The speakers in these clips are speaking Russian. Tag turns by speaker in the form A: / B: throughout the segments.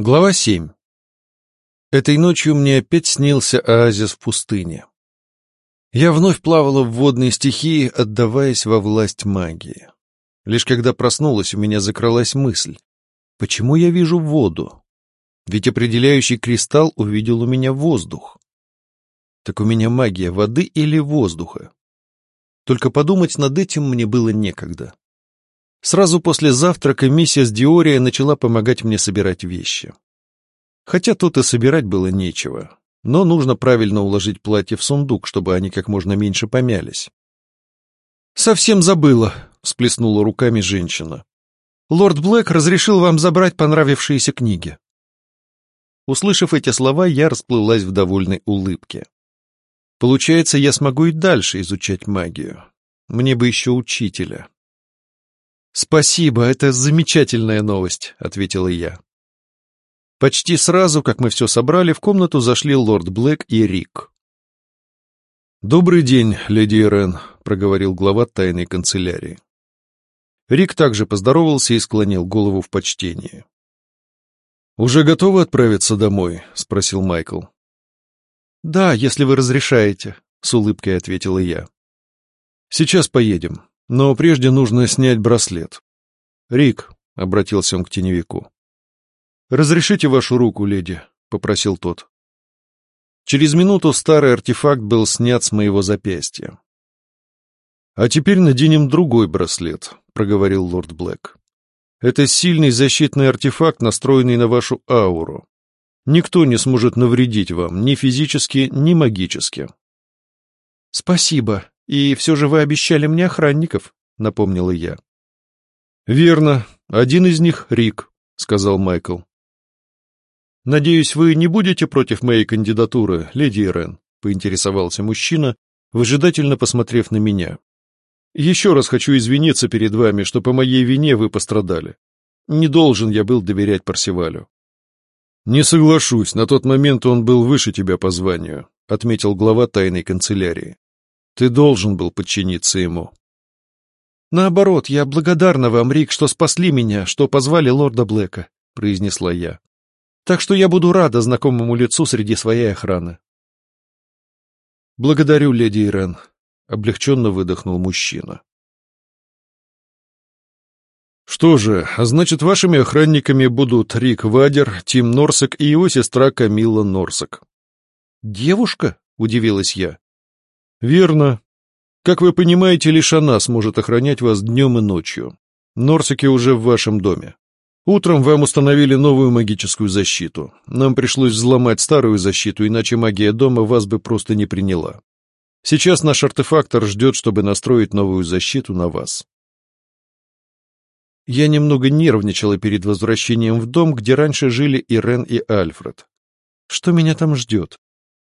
A: Глава 7. Этой ночью мне опять снился оазис в пустыне. Я вновь плавала в водной стихии, отдаваясь во власть магии. Лишь когда проснулась, у меня закралась мысль. Почему я вижу воду? Ведь определяющий кристалл увидел у меня воздух. Так у меня магия воды или воздуха? Только подумать над этим мне было некогда. Сразу после завтрака миссис Диория начала помогать мне собирать вещи. Хотя тут и собирать было нечего, но нужно правильно уложить платье в сундук, чтобы они как можно меньше помялись. «Совсем забыла», — всплеснула руками женщина. «Лорд Блэк разрешил вам забрать понравившиеся книги». Услышав эти слова, я расплылась в довольной улыбке. Получается, я смогу и дальше изучать магию. Мне бы еще учителя. «Спасибо, это замечательная новость», — ответила я. Почти сразу, как мы все собрали, в комнату зашли лорд Блэк и Рик. «Добрый день, леди Ирен», — проговорил глава тайной канцелярии. Рик также поздоровался и склонил голову в почтении. «Уже готовы отправиться домой?» — спросил Майкл. «Да, если вы разрешаете», — с улыбкой ответила я. «Сейчас поедем. Но прежде нужно снять браслет. «Рик», — обратился он к теневику. «Разрешите вашу руку, леди», — попросил тот. Через минуту старый артефакт был снят с моего запястья. «А теперь наденем другой браслет», — проговорил лорд Блэк. «Это сильный защитный артефакт, настроенный на вашу ауру. Никто не сможет навредить вам ни физически, ни магически». «Спасибо», «И все же вы обещали мне охранников», — напомнила я. «Верно. Один из них — Рик», — сказал Майкл. «Надеюсь, вы не будете против моей кандидатуры, леди Ирен», — поинтересовался мужчина, выжидательно посмотрев на меня. «Еще раз хочу извиниться перед вами, что по моей вине вы пострадали. Не должен я был доверять Парсивалю». «Не соглашусь, на тот момент он был выше тебя по званию», — отметил глава тайной канцелярии. Ты должен был подчиниться ему. Наоборот, я благодарна вам, Рик, что спасли меня, что позвали лорда Блэка, произнесла я. Так что я буду рада знакомому лицу среди своей охраны. Благодарю, леди Ирен, облегченно выдохнул мужчина. Что же, а значит, вашими охранниками будут Рик Вадер, Тим Норсек и его сестра Камила Норсек. Девушка? Удивилась я. «Верно. Как вы понимаете, лишь она сможет охранять вас днем и ночью. Норсики уже в вашем доме. Утром вам установили новую магическую защиту. Нам пришлось взломать старую защиту, иначе магия дома вас бы просто не приняла. Сейчас наш артефактор ждет, чтобы настроить новую защиту на вас». Я немного нервничала перед возвращением в дом, где раньше жили Ирен и Альфред. Что меня там ждет?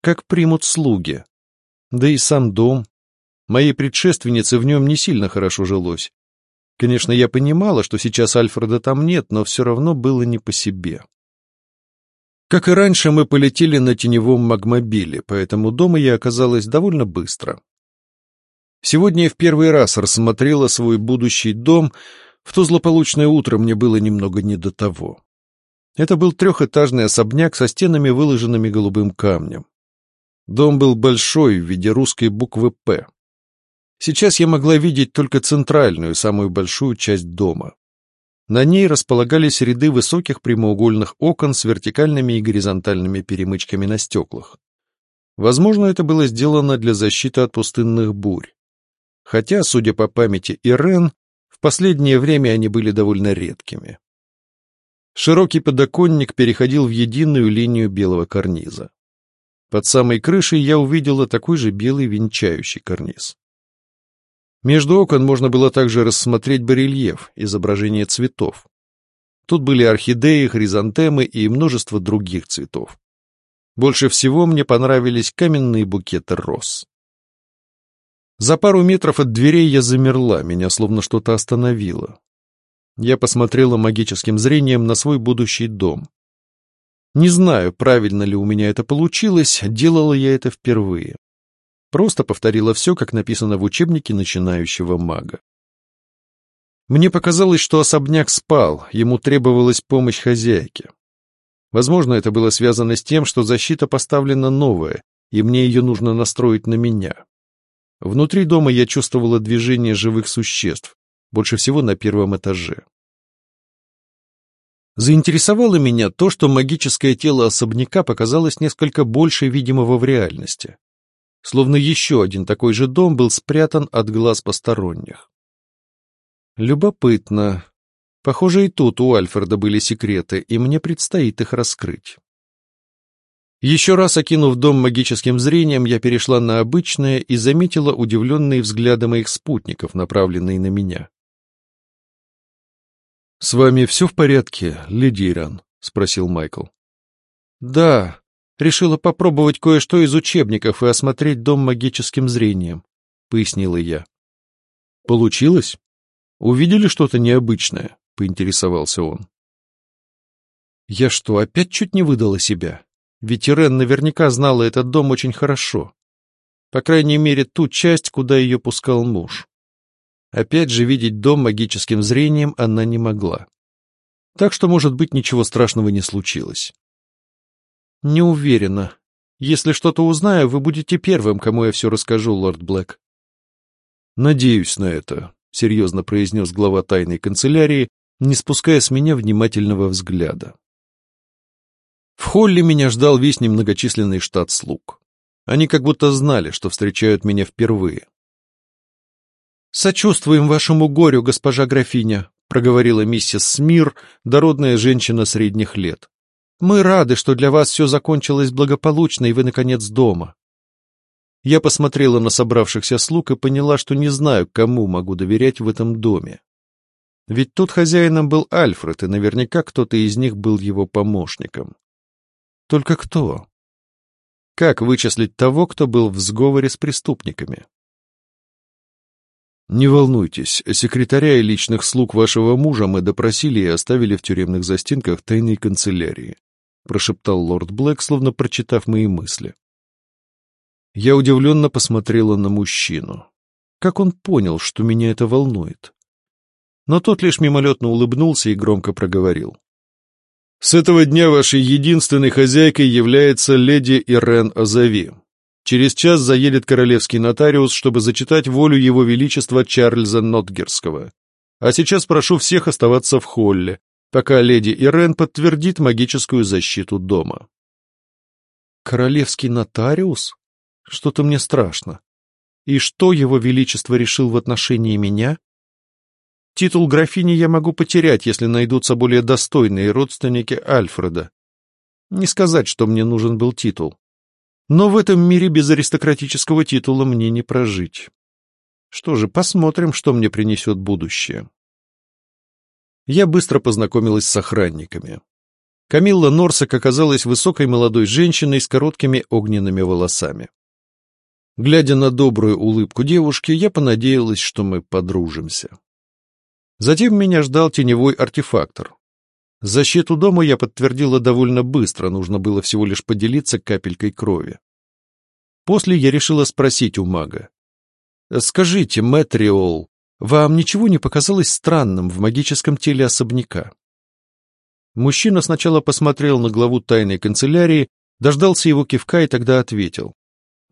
A: Как примут слуги? Да и сам дом. Моей предшественнице в нем не сильно хорошо жилось. Конечно, я понимала, что сейчас Альфреда там нет, но все равно было не по себе. Как и раньше, мы полетели на теневом магмобиле, поэтому дома я оказалась довольно быстро. Сегодня я в первый раз рассмотрела свой будущий дом, в то злополучное утро мне было немного не до того. Это был трехэтажный особняк со стенами, выложенными голубым камнем. Дом был большой, в виде русской буквы «П». Сейчас я могла видеть только центральную, самую большую часть дома. На ней располагались ряды высоких прямоугольных окон с вертикальными и горизонтальными перемычками на стеклах. Возможно, это было сделано для защиты от пустынных бурь. Хотя, судя по памяти Ирен, в последнее время они были довольно редкими. Широкий подоконник переходил в единую линию белого карниза. Под самой крышей я увидела такой же белый венчающий карниз. Между окон можно было также рассмотреть барельеф, изображение цветов. Тут были орхидеи, хризантемы и множество других цветов. Больше всего мне понравились каменные букеты роз. За пару метров от дверей я замерла, меня словно что-то остановило. Я посмотрела магическим зрением на свой будущий дом. Не знаю, правильно ли у меня это получилось, делала я это впервые. Просто повторила все, как написано в учебнике начинающего мага. Мне показалось, что особняк спал, ему требовалась помощь хозяйки. Возможно, это было связано с тем, что защита поставлена новая, и мне ее нужно настроить на меня. Внутри дома я чувствовала движение живых существ, больше всего на первом этаже. Заинтересовало меня то, что магическое тело особняка показалось несколько больше видимого в реальности. Словно еще один такой же дом был спрятан от глаз посторонних. Любопытно. Похоже, и тут у Альфреда были секреты, и мне предстоит их раскрыть. Еще раз окинув дом магическим зрением, я перешла на обычное и заметила удивленные взгляды моих спутников, направленные на меня. «С вами все в порядке, леди Иран?» — спросил Майкл. «Да, решила попробовать кое-что из учебников и осмотреть дом магическим зрением», — пояснила я. «Получилось? Увидели что-то необычное?» — поинтересовался он. «Я что, опять чуть не выдала себя?» Ведь Ирен наверняка знала этот дом очень хорошо. По крайней мере, ту часть, куда ее пускал муж. Опять же, видеть дом магическим зрением она не могла. Так что, может быть, ничего страшного не случилось. Не уверена. Если что-то узнаю, вы будете первым, кому я все расскажу, лорд Блэк. Надеюсь на это, — серьезно произнес глава тайной канцелярии, не спуская с меня внимательного взгляда. В холле меня ждал весь немногочисленный штат слуг. Они как будто знали, что встречают меня впервые. «Сочувствуем вашему горю, госпожа графиня», — проговорила миссис Смир, дородная женщина средних лет. «Мы рады, что для вас все закончилось благополучно, и вы, наконец, дома». Я посмотрела на собравшихся слуг и поняла, что не знаю, кому могу доверять в этом доме. Ведь тут хозяином был Альфред, и наверняка кто-то из них был его помощником. Только кто? Как вычислить того, кто был в сговоре с преступниками? Не волнуйтесь, секретаря и личных слуг вашего мужа мы допросили и оставили в тюремных застенках тайной канцелярии, прошептал лорд Блэк, словно прочитав мои мысли. Я удивленно посмотрела на мужчину. Как он понял, что меня это волнует? Но тот лишь мимолетно улыбнулся и громко проговорил. С этого дня вашей единственной хозяйкой является леди Ирен Азави. Через час заедет королевский нотариус, чтобы зачитать волю его величества Чарльза Нотгерского. А сейчас прошу всех оставаться в холле, пока леди Ирен подтвердит магическую защиту дома. Королевский нотариус? Что-то мне страшно. И что его величество решил в отношении меня? Титул графини я могу потерять, если найдутся более достойные родственники Альфреда. Не сказать, что мне нужен был титул. Но в этом мире без аристократического титула мне не прожить. Что же, посмотрим, что мне принесет будущее. Я быстро познакомилась с охранниками. Камилла Норсак оказалась высокой молодой женщиной с короткими огненными волосами. Глядя на добрую улыбку девушки, я понадеялась, что мы подружимся. Затем меня ждал теневой артефактор. Защиту дома я подтвердила довольно быстро, нужно было всего лишь поделиться капелькой крови. После я решила спросить у мага. «Скажите, Мэтриол, вам ничего не показалось странным в магическом теле особняка?» Мужчина сначала посмотрел на главу тайной канцелярии, дождался его кивка и тогда ответил.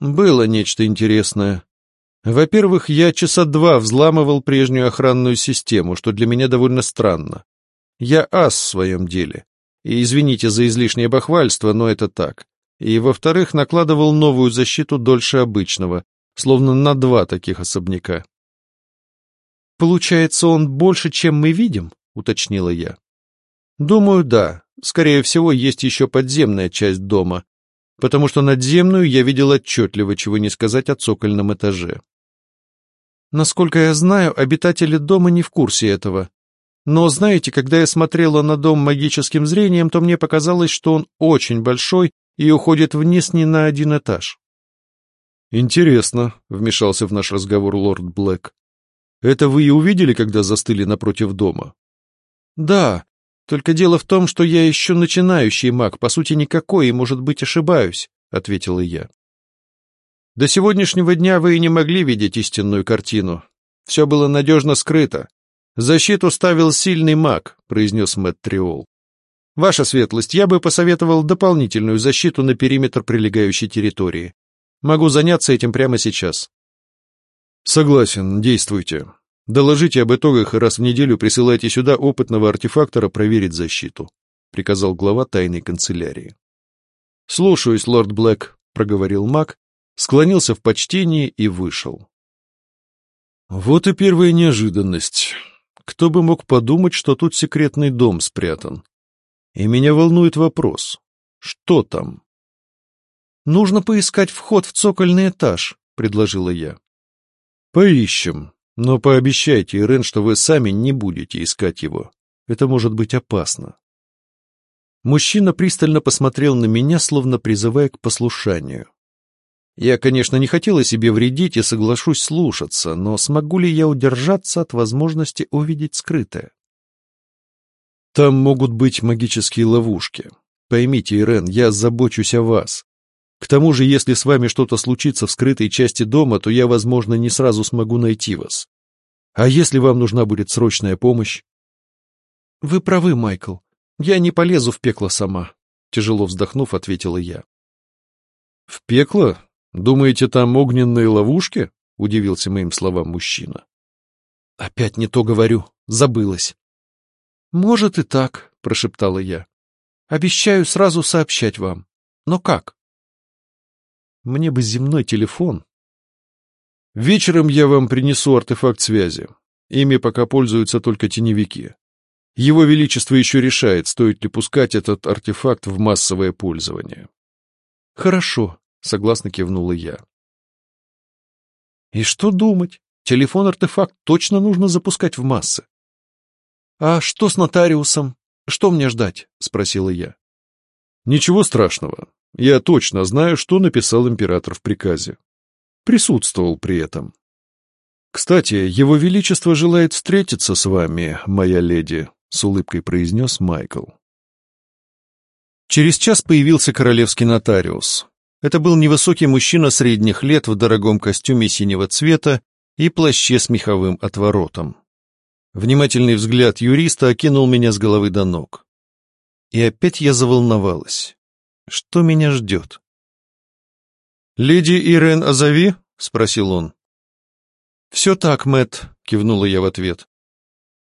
A: «Было нечто интересное. Во-первых, я часа два взламывал прежнюю охранную систему, что для меня довольно странно. Я ас в своем деле. И извините за излишнее бахвальство, но это так. И, во-вторых, накладывал новую защиту дольше обычного, словно на два таких особняка. «Получается, он больше, чем мы видим?» — уточнила я. «Думаю, да. Скорее всего, есть еще подземная часть дома, потому что надземную я видел отчетливо, чего не сказать о цокольном этаже. Насколько я знаю, обитатели дома не в курсе этого. Но, знаете, когда я смотрела на дом магическим зрением, то мне показалось, что он очень большой и уходит вниз не на один этаж. «Интересно», — вмешался в наш разговор лорд Блэк. «Это вы и увидели, когда застыли напротив дома?» «Да, только дело в том, что я еще начинающий маг, по сути никакой, и, может быть, ошибаюсь», — ответила я. До сегодняшнего дня вы и не могли видеть истинную картину. Все было надежно скрыто. Защиту ставил сильный маг, произнес Мэтт Триол. Ваша светлость, я бы посоветовал дополнительную защиту на периметр прилегающей территории. Могу заняться этим прямо сейчас. Согласен, действуйте. Доложите об итогах и раз в неделю присылайте сюда опытного артефактора проверить защиту, приказал глава тайной канцелярии. Слушаюсь, лорд Блэк, проговорил маг, склонился в почтении и вышел. Вот и первая неожиданность. Кто бы мог подумать, что тут секретный дом спрятан. И меня волнует вопрос. Что там? Нужно поискать вход в цокольный этаж, предложила я. Поищем, но пообещайте, Ирен, что вы сами не будете искать его. Это может быть опасно. Мужчина пристально посмотрел на меня, словно призывая к послушанию. Я, конечно, не хотела себе вредить и соглашусь слушаться, но смогу ли я удержаться от возможности увидеть скрытое? Там могут быть магические ловушки. Поймите, Ирен, я забочусь о вас. К тому же, если с вами что-то случится в скрытой части дома, то я, возможно, не сразу смогу найти вас. А если вам нужна будет срочная помощь? Вы правы, Майкл. Я не полезу в пекло сама, тяжело вздохнув, ответила я. В пекло? Думаете, там огненные ловушки? Удивился моим словам мужчина. Опять не то говорю, забылась. «Может и так», — прошептала я. «Обещаю сразу сообщать вам. Но как?» «Мне бы земной телефон». «Вечером я вам принесу артефакт связи. Ими пока пользуются только теневики. Его Величество еще решает, стоит ли пускать этот артефакт в массовое пользование». «Хорошо», — согласно кивнула я. «И что думать? Телефон-артефакт точно нужно запускать в массы. «А что с нотариусом? Что мне ждать?» — спросила я. «Ничего страшного. Я точно знаю, что написал император в приказе. Присутствовал при этом. Кстати, его величество желает встретиться с вами, моя леди», — с улыбкой произнес Майкл. Через час появился королевский нотариус. Это был невысокий мужчина средних лет в дорогом костюме синего цвета и плаще с меховым отворотом. Внимательный взгляд юриста окинул меня с головы до ног. И опять я заволновалась. Что меня ждет? «Леди Ирен Азави?» — спросил он. «Все так, Мэтт», — кивнула я в ответ.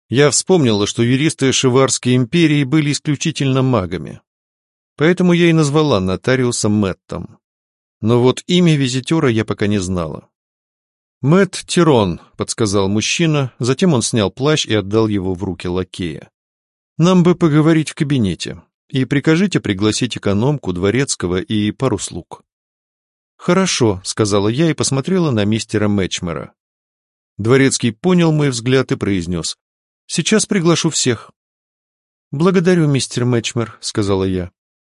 A: Я вспомнила, что юристы Шиварской империи были исключительно магами. Поэтому я и назвала нотариуса Мэттом. Но вот имя визитера я пока не знала. Мэт Тирон», — подсказал мужчина, затем он снял плащ и отдал его в руки лакея. «Нам бы поговорить в кабинете, и прикажите пригласить экономку, дворецкого и пару слуг». «Хорошо», — сказала я и посмотрела на мистера Мэтчмера. Дворецкий понял мой взгляд и произнес. «Сейчас приглашу всех». «Благодарю, мистер Мэтчмер», — сказала я.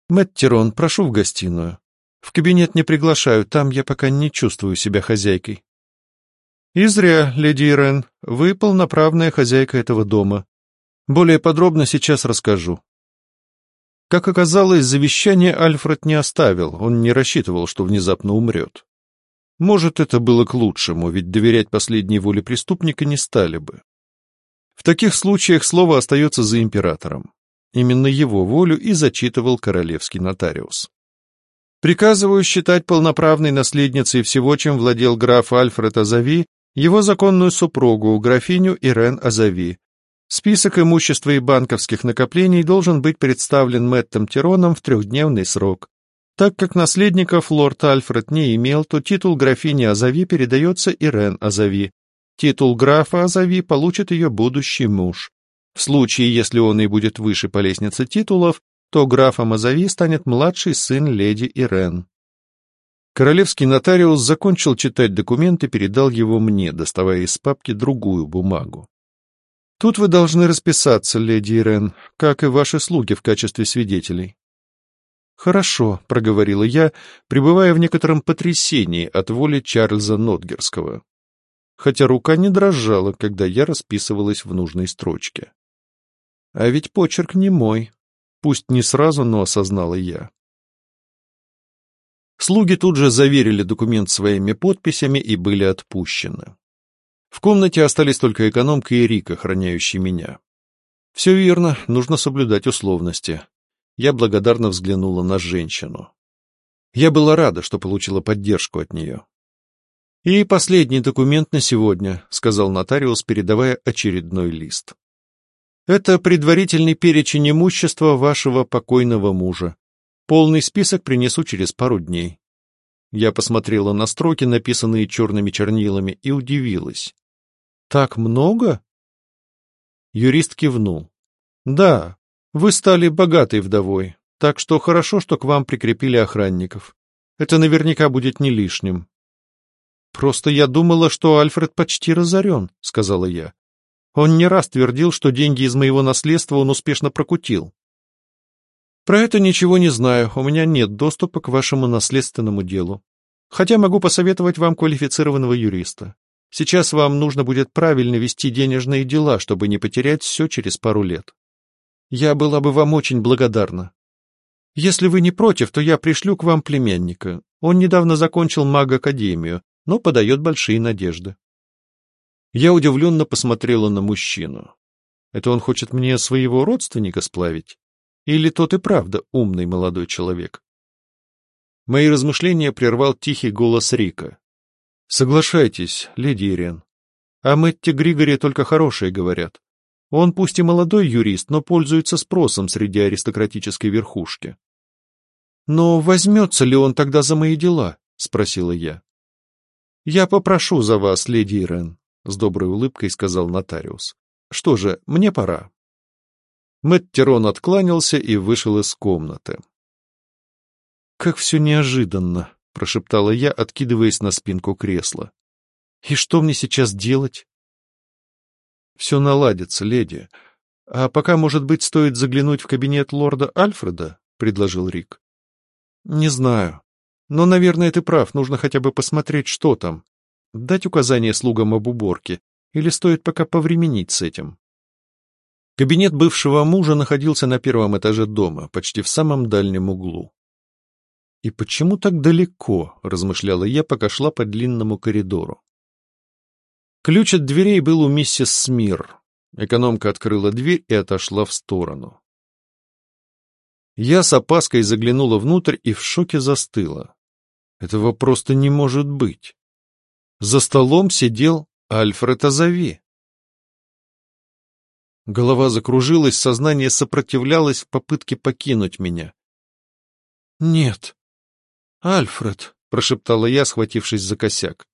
A: «Мэтт Тирон, прошу в гостиную. В кабинет не приглашаю, там я пока не чувствую себя хозяйкой». «И зря, леди Ирен, вы полноправная хозяйка этого дома. Более подробно сейчас расскажу». Как оказалось, завещание Альфред не оставил, он не рассчитывал, что внезапно умрет. Может, это было к лучшему, ведь доверять последней воле преступника не стали бы. В таких случаях слово остается за императором. Именно его волю и зачитывал королевский нотариус. Приказываю считать полноправной наследницей всего, чем владел граф Альфред Азави, его законную супругу, графиню Ирен Азави. Список имущества и банковских накоплений должен быть представлен Мэттом Тироном в трехдневный срок. Так как наследников лорд Альфред не имел, то титул графини Азави передается Ирен Азави. Титул графа Азави получит ее будущий муж. В случае, если он и будет выше по лестнице титулов, то графом Азави станет младший сын леди Ирен. Королевский нотариус закончил читать документ и передал его мне, доставая из папки другую бумагу. «Тут вы должны расписаться, леди Ирен, как и ваши слуги в качестве свидетелей». «Хорошо», — проговорила я, пребывая в некотором потрясении от воли Чарльза Нотгерского. Хотя рука не дрожала, когда я расписывалась в нужной строчке. А ведь почерк не мой. Пусть не сразу, но осознала я. Слуги тут же заверили документ своими подписями и были отпущены. В комнате остались только экономка и Рик, охраняющий меня. Все верно, нужно соблюдать условности. Я благодарно взглянула на женщину. Я была рада, что получила поддержку от нее. «И последний документ на сегодня», — сказал нотариус, передавая очередной лист. «Это предварительный перечень имущества вашего покойного мужа. Полный список принесу через пару дней». Я посмотрела на строки, написанные черными чернилами, и удивилась. «Так много?» Юрист кивнул. «Да, вы стали богатой вдовой, так что хорошо, что к вам прикрепили охранников. Это наверняка будет не лишним. «Просто я думала, что Альфред почти разорен», — сказала я. «Он не раз твердил, что деньги из моего наследства он успешно прокутил». «Про это ничего не знаю, у меня нет доступа к вашему наследственному делу. Хотя могу посоветовать вам квалифицированного юриста. Сейчас вам нужно будет правильно вести денежные дела, чтобы не потерять все через пару лет. Я была бы вам очень благодарна. Если вы не против, то я пришлю к вам племянника. Он недавно закончил маг-академию, но подает большие надежды. Я удивленно посмотрела на мужчину. Это он хочет мне своего родственника сплавить? Или тот и правда умный молодой человек? Мои размышления прервал тихий голос Рика. «Соглашайтесь, леди Ирен. О Мэтте Григоре только хорошие говорят. Он пусть и молодой юрист, но пользуется спросом среди аристократической верхушки». «Но возьмется ли он тогда за мои дела?» — спросила я. «Я попрошу за вас, леди Ирен», — с доброй улыбкой сказал нотариус. «Что же, мне пора». Мэттерон откланялся и вышел из комнаты. «Как все неожиданно», — прошептала я, откидываясь на спинку кресла. «И что мне сейчас делать?» «Все наладится, леди. А пока, может быть, стоит заглянуть в кабинет лорда Альфреда?» — предложил Рик. «Не знаю. Но, наверное, ты прав, нужно хотя бы посмотреть, что там. Дать указание слугам об уборке, или стоит пока повременить с этим? Кабинет бывшего мужа находился на первом этаже дома, почти в самом дальнем углу. «И почему так далеко?» — размышляла я, пока шла по длинному коридору. Ключ от дверей был у миссис Смир. Экономка открыла дверь и отошла в сторону. Я с опаской заглянула внутрь и в шоке застыла. Этого просто не может быть. За столом сидел Альфред Азави. Голова закружилась, сознание сопротивлялось в попытке покинуть меня. «Нет, Альфред», — прошептала я, схватившись за косяк.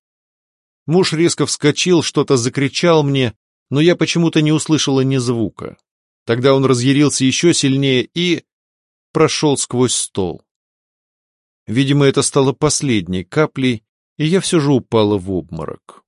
A: Муж резко вскочил, что-то закричал мне, но я почему-то не услышала ни звука. Тогда он разъярился еще сильнее и прошел сквозь стол. Видимо, это стало последней каплей, и я все же упала в обморок.